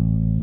you